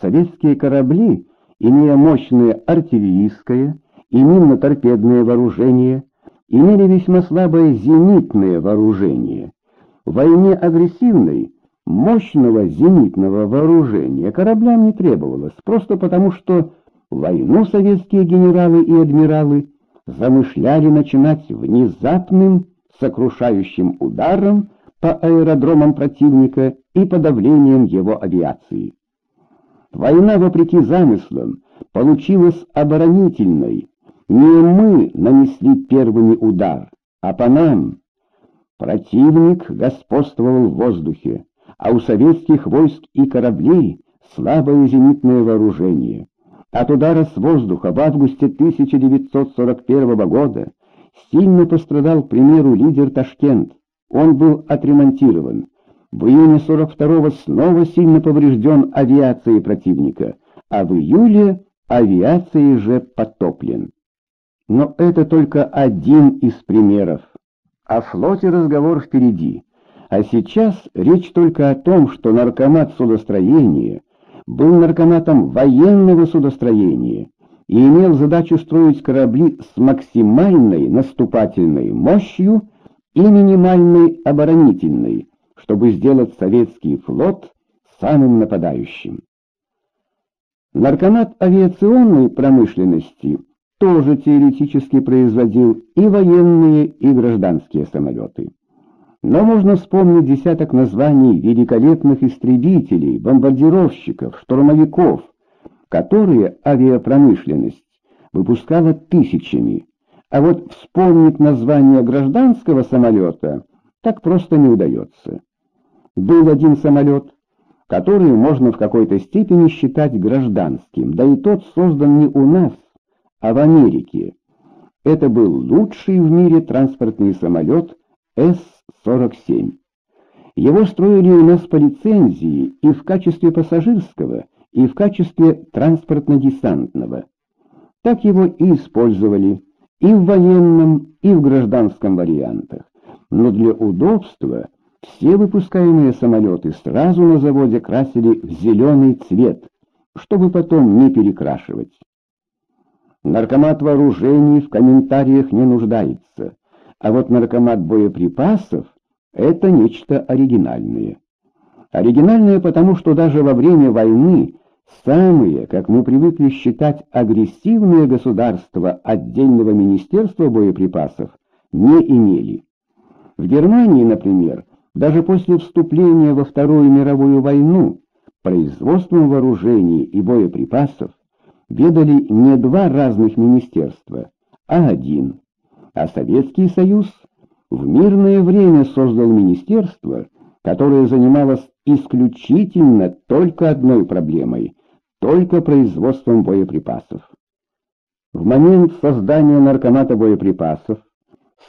советские корабли, имея мощное артиллерийское и минно-торпедное вооружение, имели весьма слабое зенитное вооружение. В войне агрессивной мощного зенитного вооружения кораблям не требовалось, просто потому что войну советские генералы и адмиралы замышляли начинать внезапным сокрушающим ударом по аэродромам противника и подавлением его авиации. Война, вопреки замыслам, получилась оборонительной. Не мы нанесли первыми удар, а по нам. Противник господствовал в воздухе, а у советских войск и кораблей слабое зенитное вооружение. От удара с воздуха в августе 1941 года сильно пострадал, к примеру, лидер Ташкент. Он был отремонтирован. В июне 42-го снова сильно поврежден авиацией противника, а в июле авиацией же потоплен. Но это только один из примеров. О флоте разговор впереди. А сейчас речь только о том, что наркомат судостроения был наркоматом военного судостроения и имел задачу строить корабли с максимальной наступательной мощью и минимальной оборонительной, чтобы сделать советский флот самым нападающим. Наркомат авиационной промышленности тоже теоретически производил и военные, и гражданские самолеты. Но можно вспомнить десяток названий великолепных истребителей, бомбардировщиков, штурмовиков, которые авиапромышленность выпускала тысячами. А вот вспомнить название гражданского самолета так просто не удается. Был один самолет, который можно в какой-то степени считать гражданским, да и тот создан не у нас, а в Америке. Это был лучший в мире транспортный самолет С 47. Его строили у нас по лицензии и в качестве пассажирского, и в качестве транспортно-десантного. Так его и использовали и в военном, и в гражданском вариантах. Но для удобства все выпускаемые самолеты сразу на заводе красили в зеленый цвет, чтобы потом не перекрашивать. Наркомат вооружений в комментариях не нуждается. А вот наркомат боеприпасов — это нечто оригинальное. Оригинальное потому, что даже во время войны самые, как мы привыкли считать, агрессивные государства отдельного министерства боеприпасов не имели. В Германии, например, даже после вступления во Вторую мировую войну производством вооружений и боеприпасов ведали не два разных министерства, а один а Советский Союз в мирное время создал министерство, которое занималось исключительно только одной проблемой — только производством боеприпасов. В момент создания наркомата боеприпасов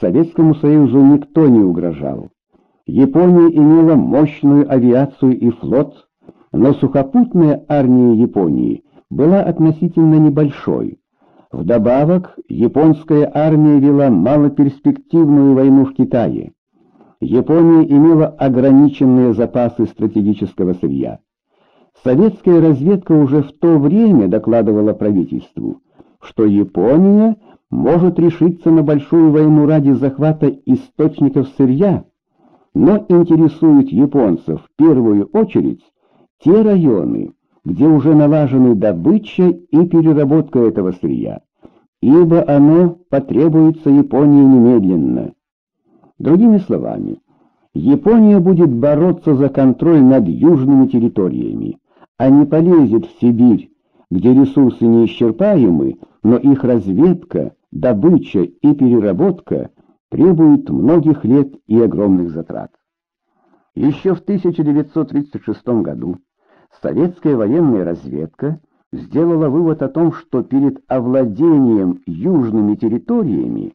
Советскому Союзу никто не угрожал. Япония имела мощную авиацию и флот, но сухопутная армия Японии была относительно небольшой, Вдобавок, японская армия вела малоперспективную войну в Китае. Япония имела ограниченные запасы стратегического сырья. Советская разведка уже в то время докладывала правительству, что Япония может решиться на большую войну ради захвата источников сырья, но интересуют японцев в первую очередь те районы, где уже налажены добыча и переработка этого сырья, ибо оно потребуется Японии немедленно. Другими словами, Япония будет бороться за контроль над южными территориями, а не полезет в Сибирь, где ресурсы неисчерпаемы, но их разведка, добыча и переработка требуют многих лет и огромных затрат. Еще в 1936 году советская военная разведка сделала вывод о том, что перед овладением южными территориями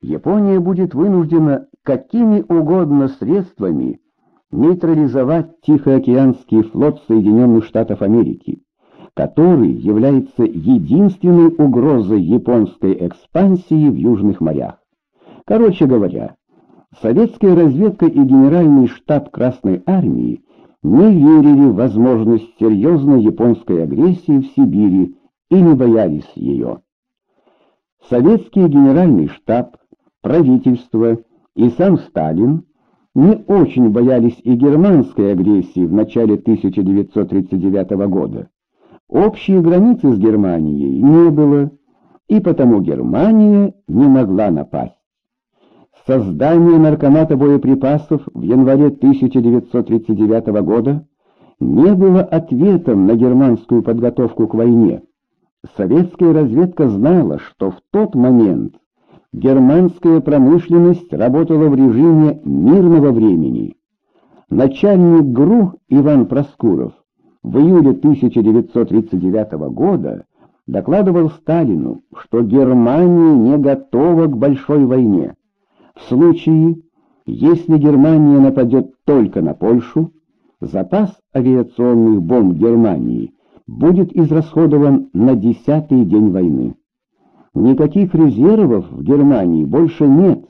Япония будет вынуждена какими угодно средствами нейтрализовать Тихоокеанский флот Соединенных Штатов Америки, который является единственной угрозой японской экспансии в южных морях. Короче говоря, советская разведка и генеральный штаб Красной Армии не верили в возможность серьезной японской агрессии в Сибири и не боялись ее. Советский генеральный штаб, правительство и сам Сталин не очень боялись и германской агрессии в начале 1939 года. Общей границы с Германией не было, и потому Германия не могла напасть. Создание наркомата боеприпасов в январе 1939 года не было ответом на германскую подготовку к войне. Советская разведка знала, что в тот момент германская промышленность работала в режиме мирного времени. Начальник ГРУ Иван Проскуров в июле 1939 года докладывал Сталину, что Германия не готова к большой войне. В случае, если Германия нападет только на Польшу, запас авиационных бомб Германии будет израсходован на десятый день войны. Никаких резервов в Германии больше нет.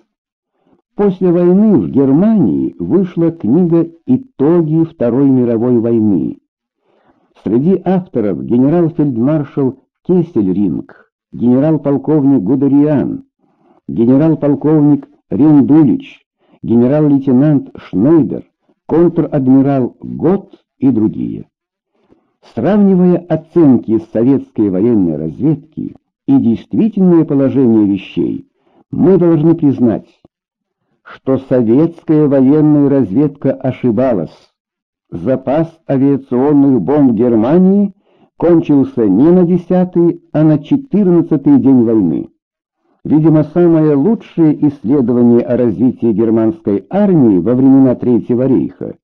После войны в Германии вышла книга «Итоги Второй мировой войны». Среди авторов генерал-фельдмаршал Кессельринг, генерал-полковник Гудериан, генерал-полковник Рендулич, генерал-лейтенант Шнейдер, контр-адмирал Гот и другие. Сравнивая оценки советской военной разведки и действительное положение вещей, мы должны признать, что советская военная разведка ошибалась. Запас авиационных бомб Германии кончился не на десятый, а на четырнадцатый день войны. Видимо, самое лучшее исследование о развитии германской армии во времена Третьего рейха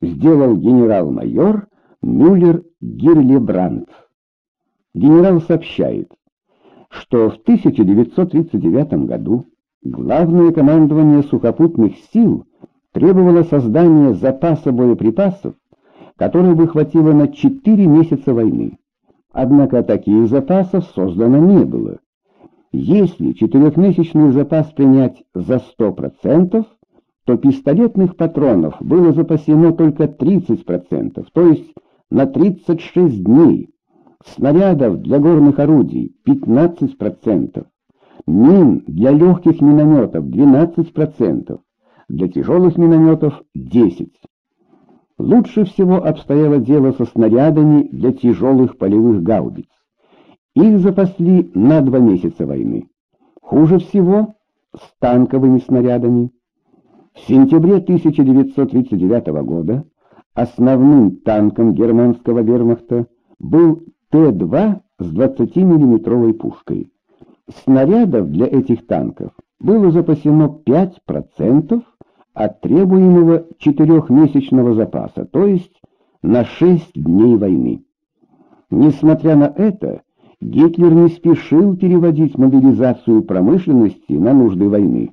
сделал генерал-майор Мюллер Гирлебрандт. Генерал сообщает, что в 1939 году главное командование сухопутных сил требовало создания запаса боеприпасов, который бы хватило на 4 месяца войны. Однако таких запасов создано не было. Если четырехмесячный запас принять за 100%, то пистолетных патронов было запасено только 30%, то есть на 36 дней, снарядов для горных орудий 15%, мин для легких минометов 12%, для тяжелых минометов 10%. Лучше всего обстояло дело со снарядами для тяжелых полевых гаубиц. Их запасли на два месяца войны. Хуже всего с танковыми снарядами. В сентябре 1939 года основным танком германского вермахта был Т-2 с 20-миллиметровой пушкой. Снарядов для этих танков было запасено 5% от требуемого четырехмесячного запаса, то есть на 6 дней войны. Несмотря на это, Гитлер не спешил переводить мобилизацию промышленности на нужды войны.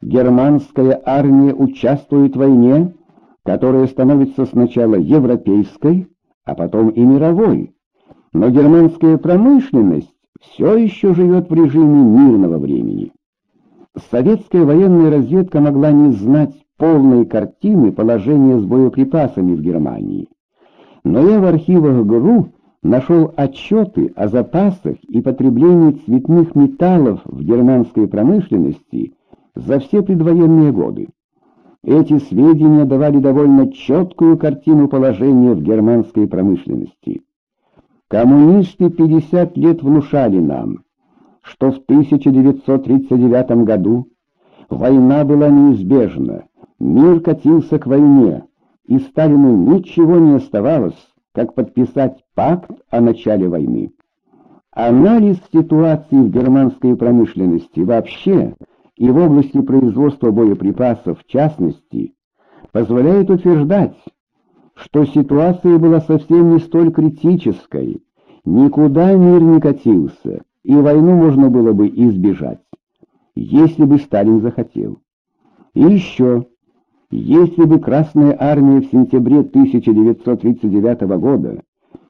Германская армия участвует в войне, которая становится сначала европейской, а потом и мировой. Но германская промышленность все еще живет в режиме мирного времени. Советская военная разведка могла не знать полной картины положения с боеприпасами в Германии. Но я в архивах ГРУ нашел отчеты о запасах и потреблении цветных металлов в германской промышленности за все предвоенные годы. Эти сведения давали довольно четкую картину положения в германской промышленности. Коммунисты 50 лет внушали нам, что в 1939 году война была неизбежна, мир катился к войне, и Сталину ничего не оставалось, как подписать пакт о начале войны. Анализ ситуации в германской промышленности вообще и в области производства боеприпасов в частности позволяет утверждать, что ситуация была совсем не столь критической, никуда мир не катился, и войну можно было бы избежать, если бы Сталин захотел. И еще если бы Красная Армия в сентябре 1939 года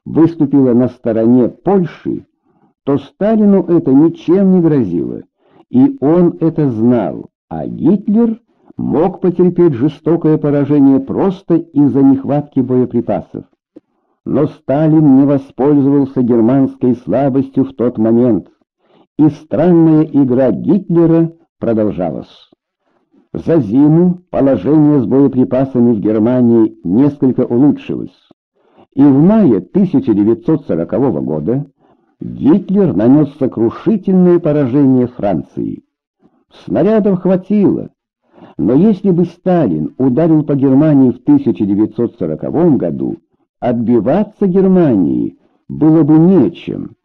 выступила на стороне Польши, то Сталину это ничем не грозило, и он это знал, а Гитлер мог потерпеть жестокое поражение просто из-за нехватки боеприпасов. Но Сталин не воспользовался германской слабостью в тот момент, и странная игра Гитлера продолжалась. За зиму положение с боеприпасами в Германии несколько улучшилось, и в мае 1940 года Гитлер нанес сокрушительное поражение Франции. Снарядов хватило, но если бы Сталин ударил по Германии в 1940 году, отбиваться Германии было бы нечем,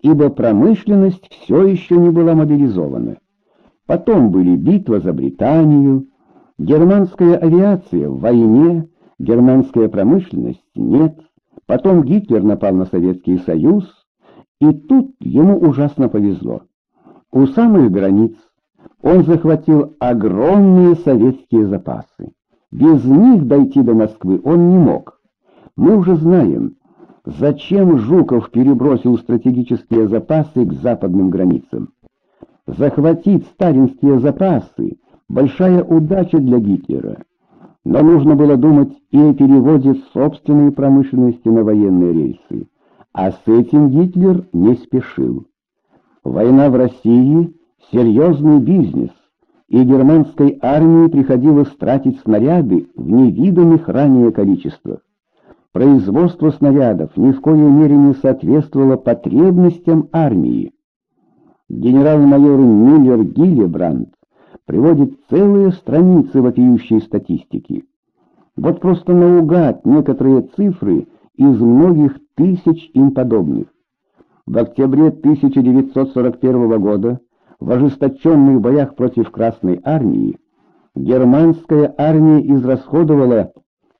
ибо промышленность все еще не была мобилизована. Потом были битва за Британию, германская авиация в войне, германская промышленность нет. Потом Гитлер напал на Советский Союз, и тут ему ужасно повезло. У самых границ он захватил огромные советские запасы. Без них дойти до Москвы он не мог. Мы уже знаем, зачем Жуков перебросил стратегические запасы к западным границам. Захватить сталинские запасы – большая удача для Гитлера. Но нужно было думать и о переводе собственной промышленности на военные рейсы. А с этим Гитлер не спешил. Война в России – серьезный бизнес, и германской армии приходилось тратить снаряды в невиданных ранее количествах. Производство снарядов ни в коей мере не соответствовало потребностям армии. Генерал-майор Миллер Гиллебранд приводит целые страницы вопиющей статистики. Вот просто наугад некоторые цифры из многих тысяч им подобных. В октябре 1941 года в ожесточенных боях против Красной Армии германская армия израсходовала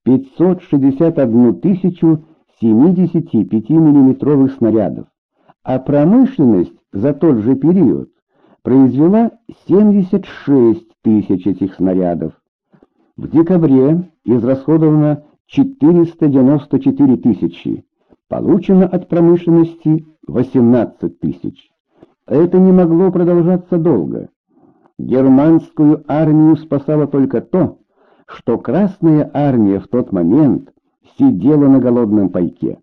561 тысячу 75 миллиметровых снарядов, а промышленность за тот же период произвела 76 тысяч этих снарядов. В декабре израсходовано 494 тысячи, получено от промышленности 18 тысяч. Это не могло продолжаться долго. Германскую армию спасало только то, что Красная армия в тот момент сидела на голодном пайке.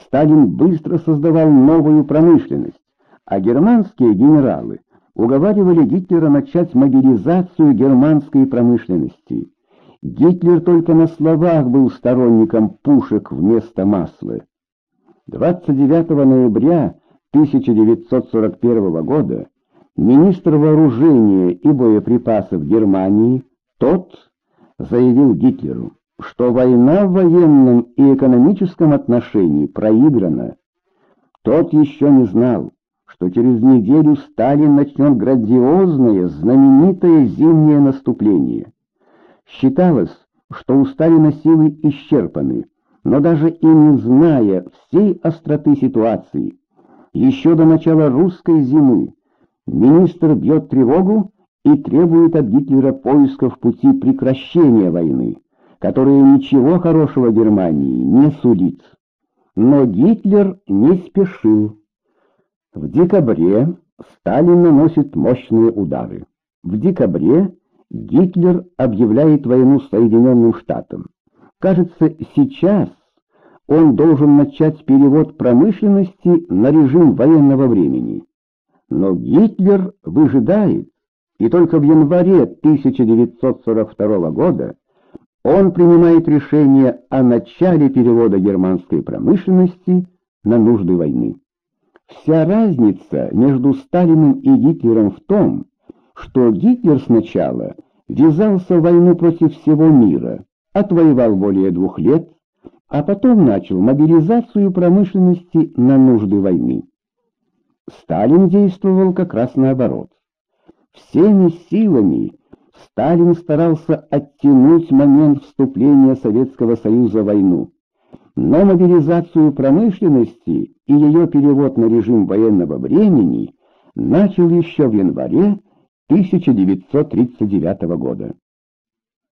Сталин быстро создавал новую промышленность, а германские генералы уговаривали Гитлера начать мобилизацию германской промышленности. Гитлер только на словах был сторонником пушек вместо масла. 29 ноября 1941 года министр вооружения и боеприпасов Германии, тот заявил Гитлеру, что война в военном и экономическом отношении проиграна. Тот еще не знал, что через неделю Сталин начнет грандиозное, знаменитое зимнее наступление. Считалось, что у Сталина силы исчерпаны, но даже и не зная всей остроты ситуации, еще до начала русской зимы министр бьет тревогу и требует от Гитлера поисков пути прекращения войны, которая ничего хорошего Германии не сулит. Но Гитлер не спешил. В декабре Сталин наносит мощные удары. В декабре Гитлер объявляет войну Соединенным Штатам. Кажется, сейчас он должен начать перевод промышленности на режим военного времени. Но Гитлер выжидает, и только в январе 1942 года он принимает решение о начале перевода германской промышленности на нужды войны. Вся разница между Сталиным и Гитлером в том, что Гитлер сначала ввязался в войну против всего мира, отвоевал более двух лет, а потом начал мобилизацию промышленности на нужды войны. Сталин действовал как раз наоборот. Всеми силами Сталин старался оттянуть момент вступления Советского Союза в войну, но мобилизацию промышленности и ее перевод на режим военного времени начал еще в январе 1939 года.